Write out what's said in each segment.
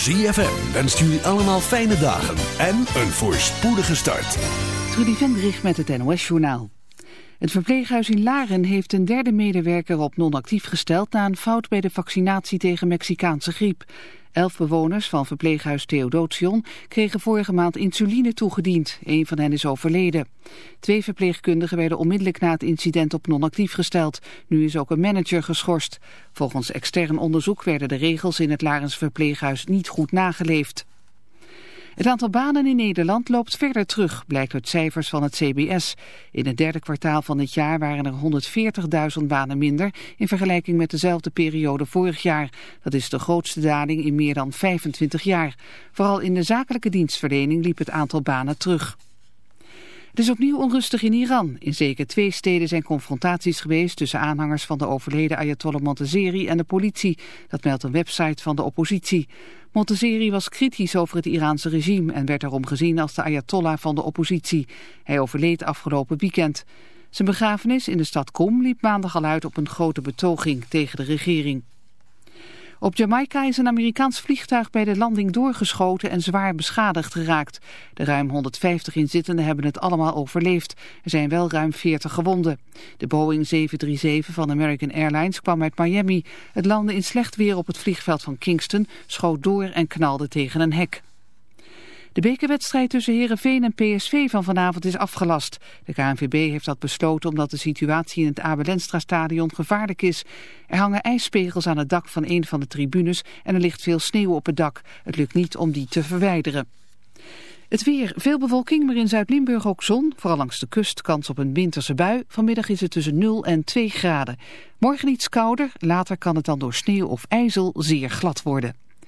ZFM wenst jullie allemaal fijne dagen en een voorspoedige start. Trudy Vendrich met het NOS-journaal. Het verpleeghuis in Laren heeft een derde medewerker op non-actief gesteld... na een fout bij de vaccinatie tegen Mexicaanse griep. Elf bewoners van verpleeghuis Theodotion kregen vorige maand insuline toegediend. Een van hen is overleden. Twee verpleegkundigen werden onmiddellijk na het incident op non-actief gesteld. Nu is ook een manager geschorst. Volgens extern onderzoek werden de regels in het Larens verpleeghuis niet goed nageleefd. Het aantal banen in Nederland loopt verder terug, blijkt uit cijfers van het CBS. In het derde kwartaal van dit jaar waren er 140.000 banen minder in vergelijking met dezelfde periode vorig jaar. Dat is de grootste daling in meer dan 25 jaar. Vooral in de zakelijke dienstverlening liep het aantal banen terug. Het is opnieuw onrustig in Iran. In zeker twee steden zijn confrontaties geweest tussen aanhangers van de overleden Ayatollah Montezeri en de politie. Dat meldt een website van de oppositie. Montezeri was kritisch over het Iraanse regime en werd daarom gezien als de Ayatollah van de oppositie. Hij overleed afgelopen weekend. Zijn begrafenis in de stad Qom liep maandag al uit op een grote betoging tegen de regering. Op Jamaica is een Amerikaans vliegtuig bij de landing doorgeschoten en zwaar beschadigd geraakt. De ruim 150 inzittenden hebben het allemaal overleefd. Er zijn wel ruim 40 gewonden. De Boeing 737 van American Airlines kwam uit Miami. Het landde in slecht weer op het vliegveld van Kingston, schoot door en knalde tegen een hek. De bekerwedstrijd tussen Herenveen en PSV van vanavond is afgelast. De KNVB heeft dat besloten omdat de situatie in het Abelenstra stadion gevaarlijk is. Er hangen ijspegels aan het dak van een van de tribunes en er ligt veel sneeuw op het dak. Het lukt niet om die te verwijderen. Het weer, veel bewolking, maar in Zuid-Limburg ook zon. Vooral langs de kust kans op een winterse bui. Vanmiddag is het tussen 0 en 2 graden. Morgen iets kouder, later kan het dan door sneeuw of ijzel zeer glad worden.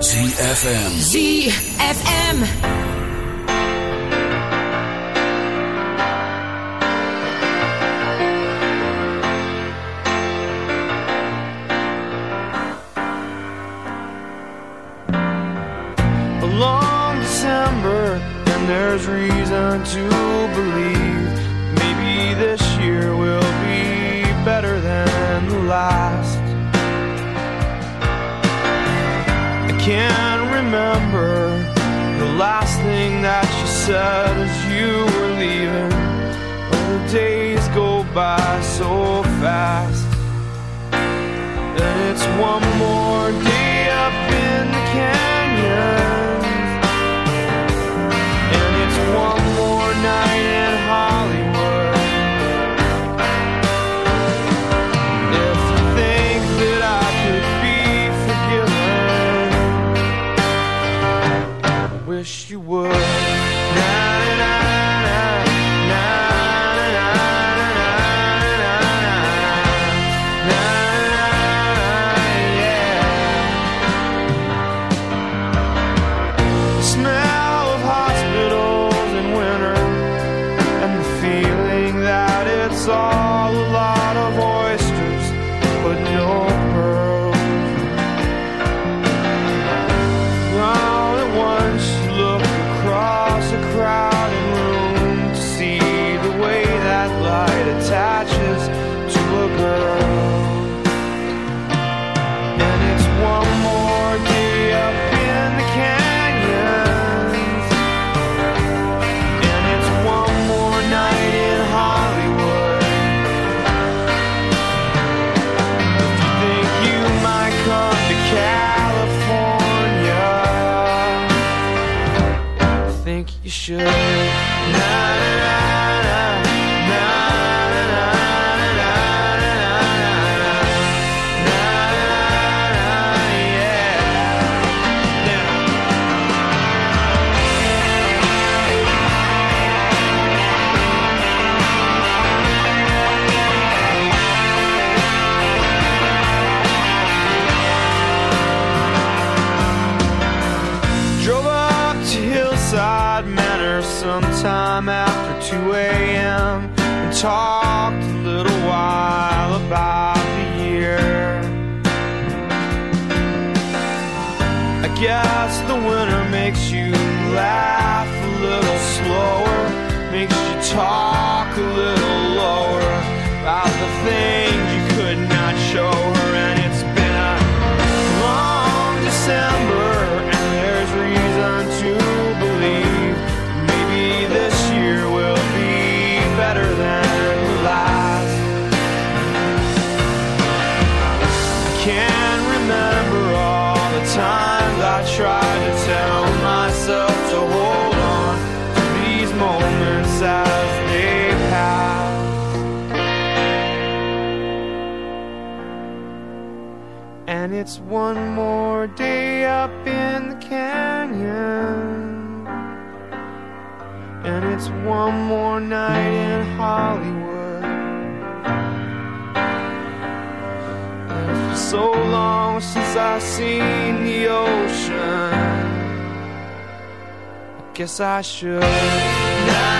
ZFM. ZFM. since I've seen the ocean. I guess I should. Now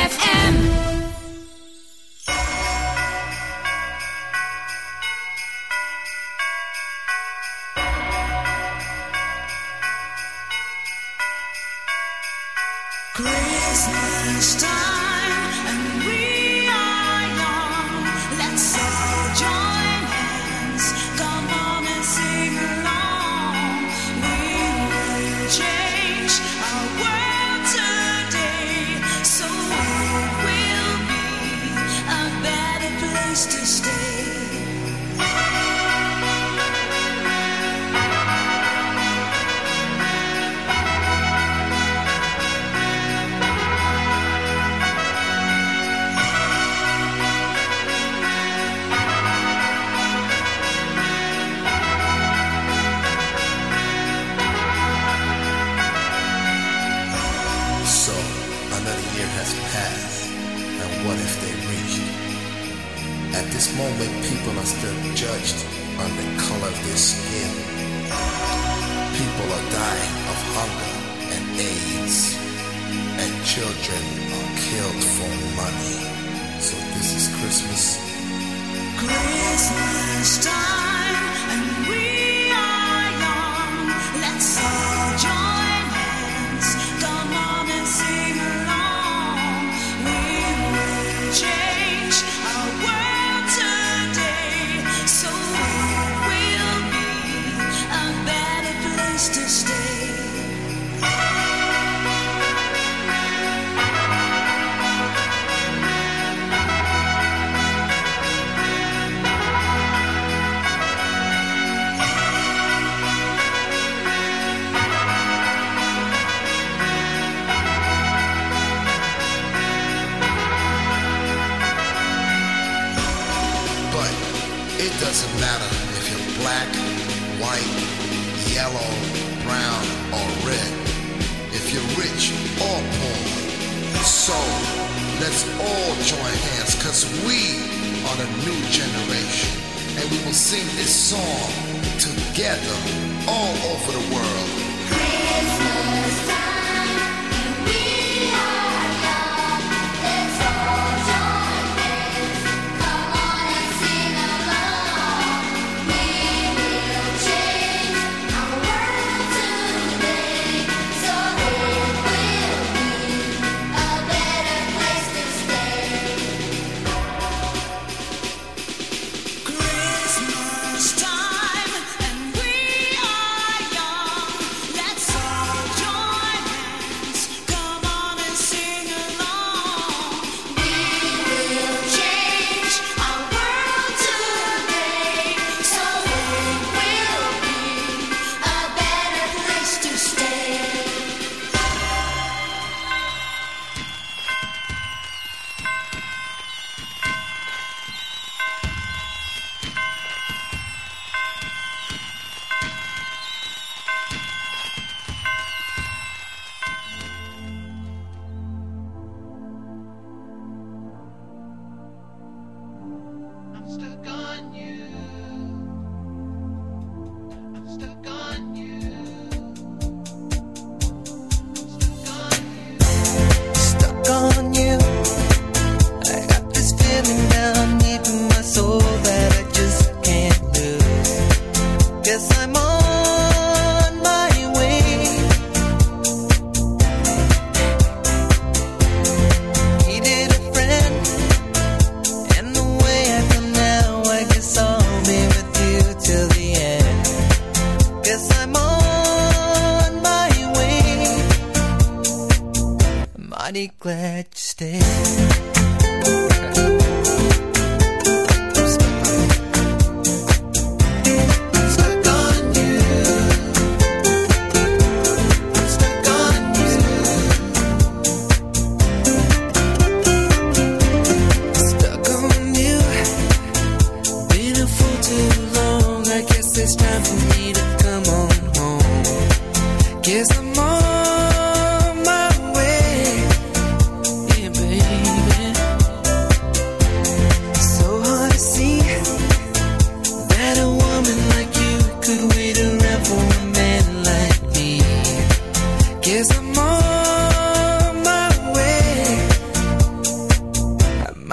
Christmas. Christmas time,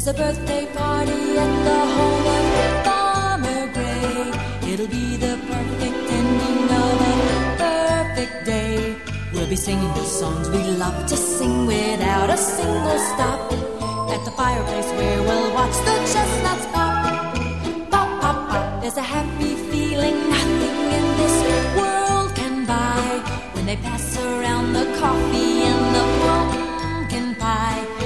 There's a birthday party at the home of Farmer Gray. It'll be the perfect ending of a perfect day. We'll be singing the songs we love to sing without a single stop. At the fireplace where we'll watch the chestnuts pop. Pop, pop, pop. There's a happy feeling nothing in this world can buy. When they pass around the coffee and the pumpkin pie.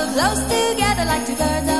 Snuggled close together like two birds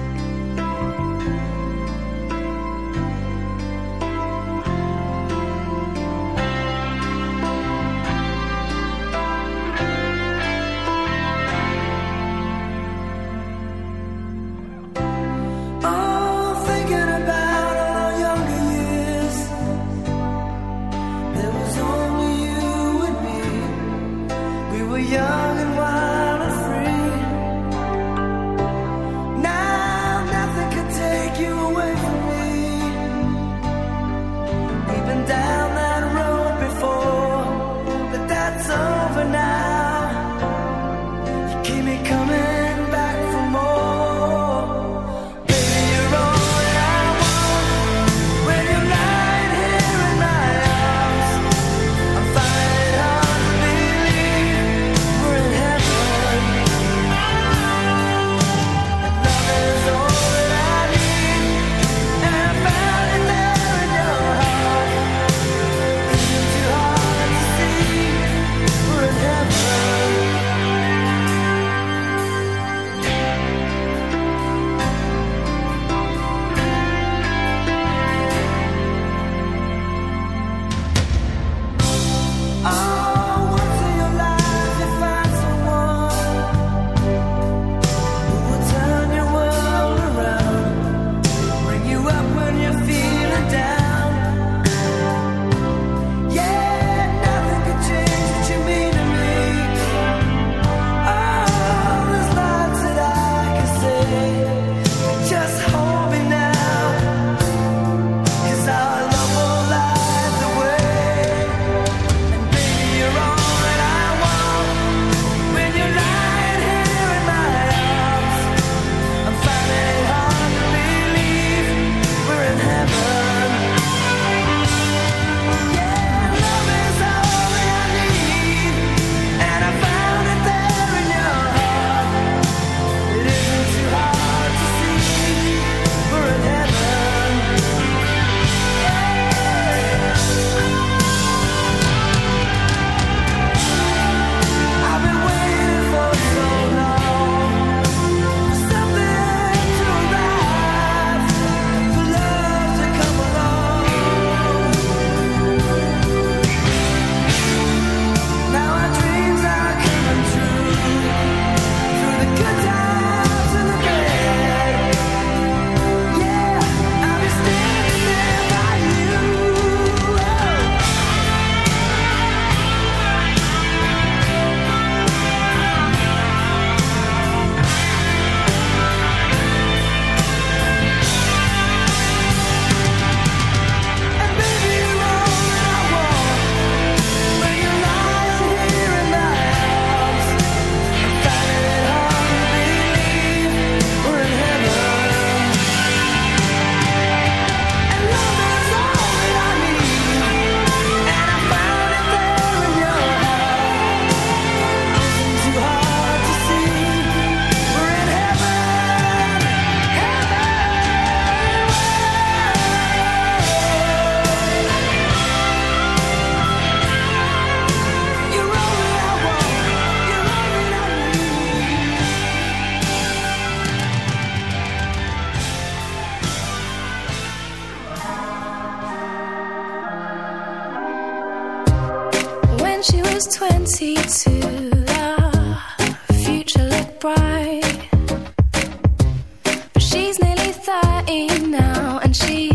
now, and she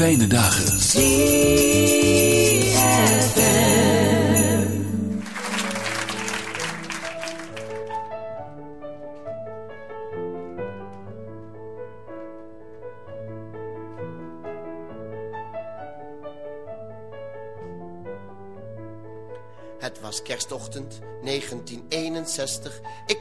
fijne dagen. Het was kerstochtend 1961. Ik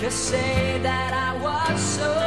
just say that I was so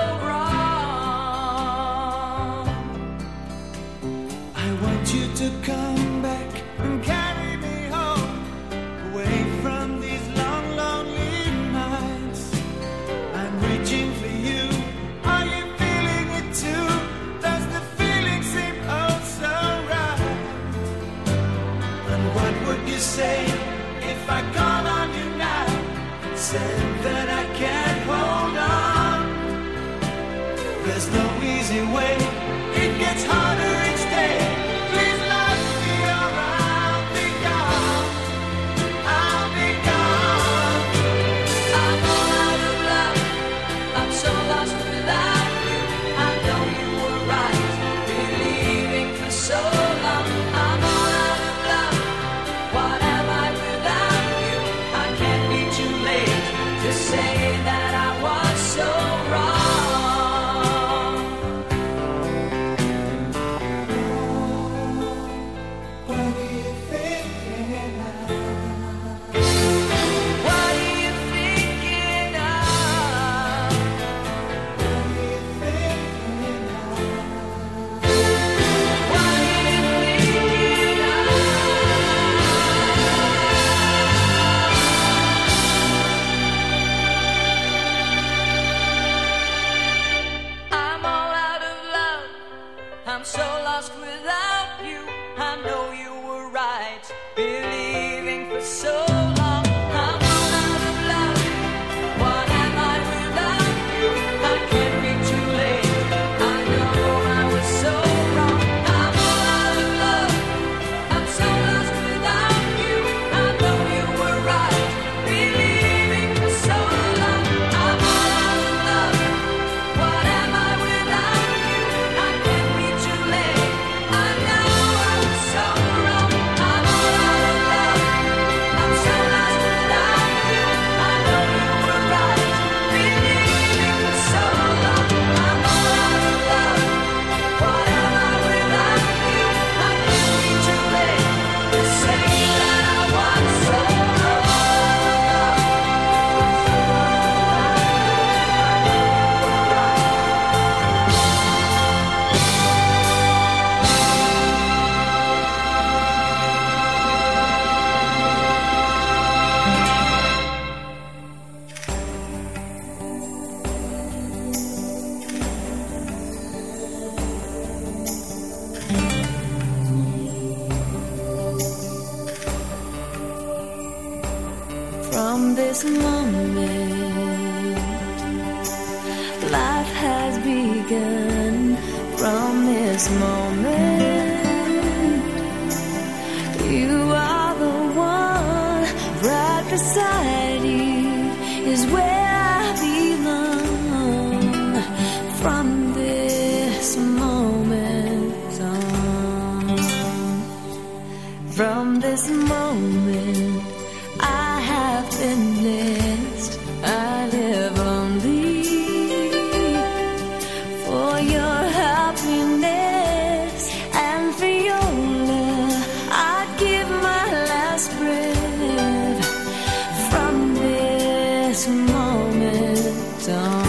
this moment on.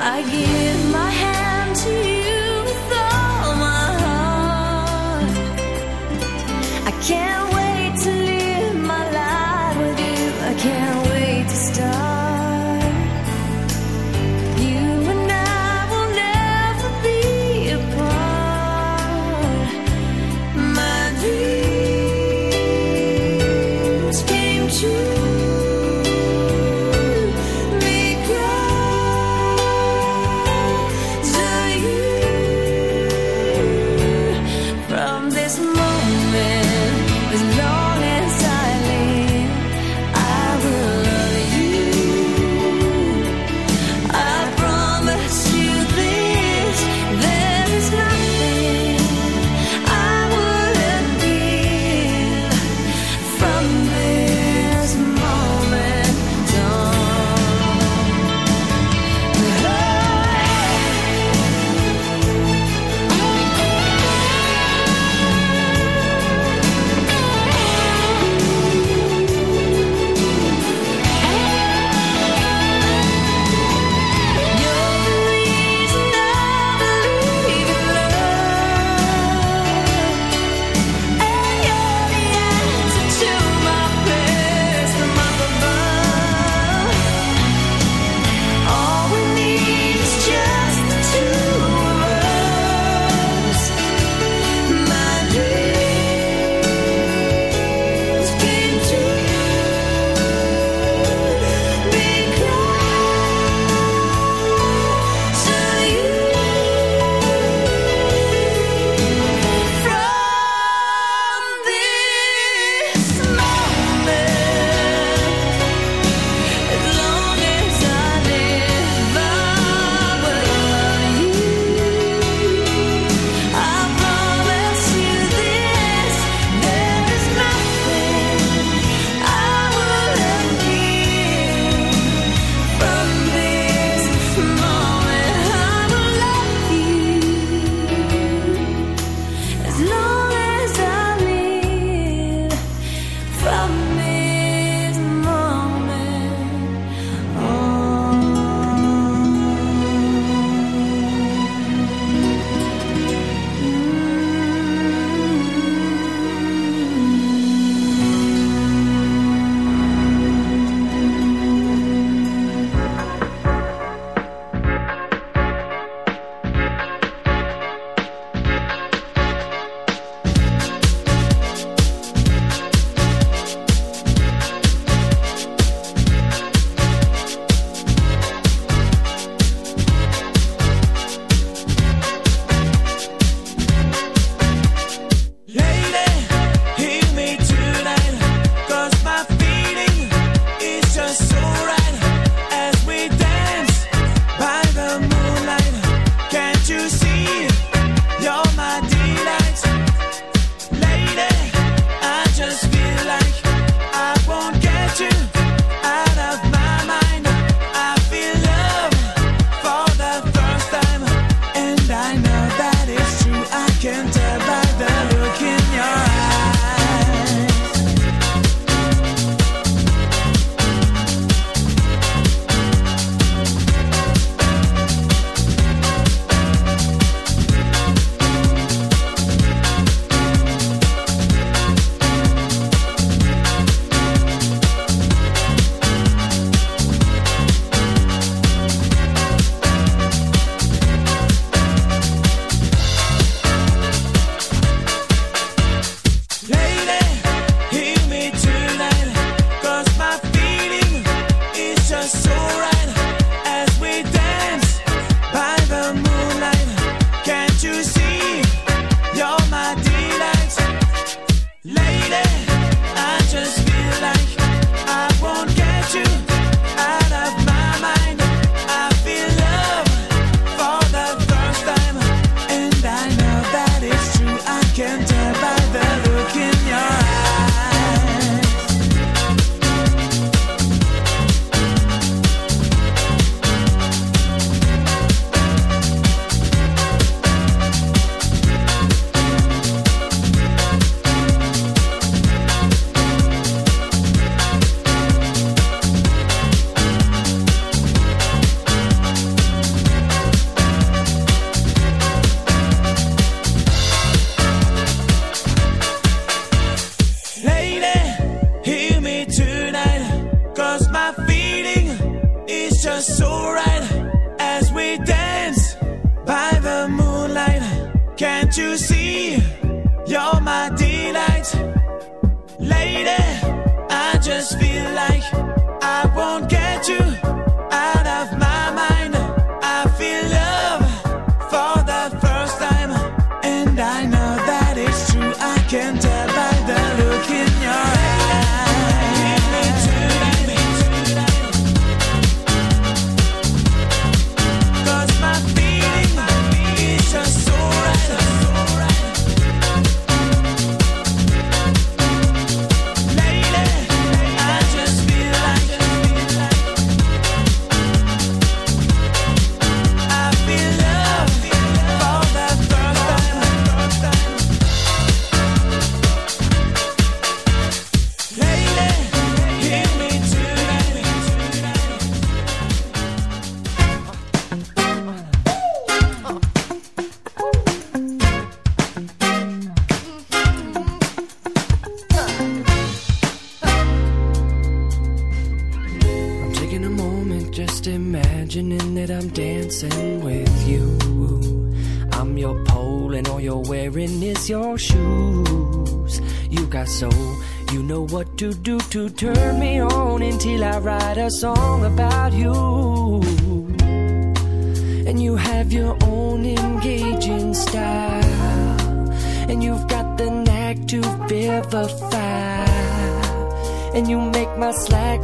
I give.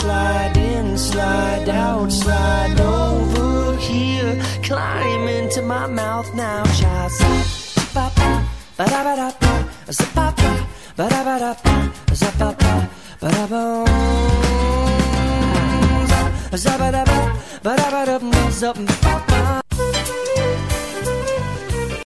slide in, slide out, slide over here. Climb into my mouth now, child. Ba ba da ba da ba, ba ba da ba da ba, ba ba ba da ba. Zabba-dabba, ba-da-ba-da-ba, zap, ba